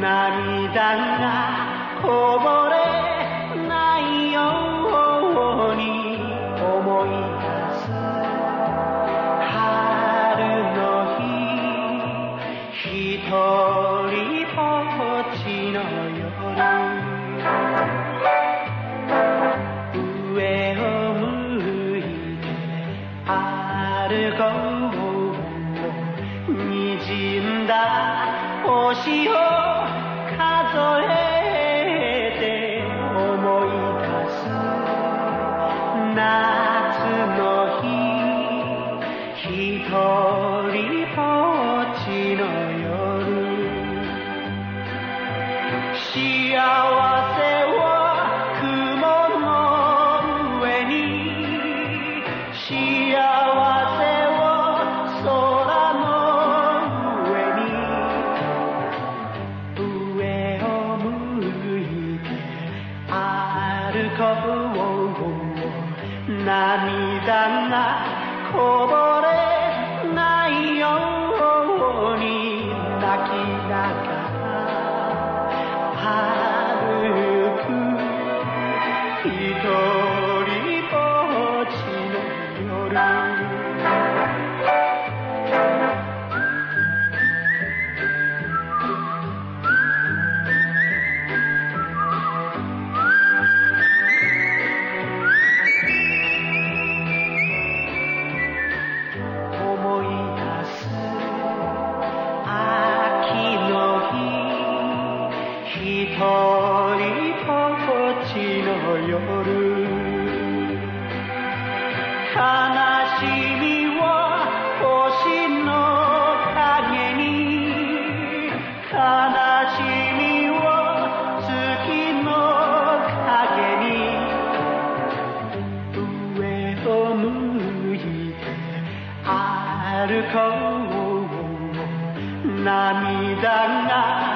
涙がこぼれないように思い出す春の日一人ぼっちの夜だ。星を数えて思い出す。夏の日涙がこぼれないように泣きながら歩く一人ぼっちの夜ひとりっちの夜。悲しみは星の影に。悲しみは月の影に。上を向いて歩こう。涙が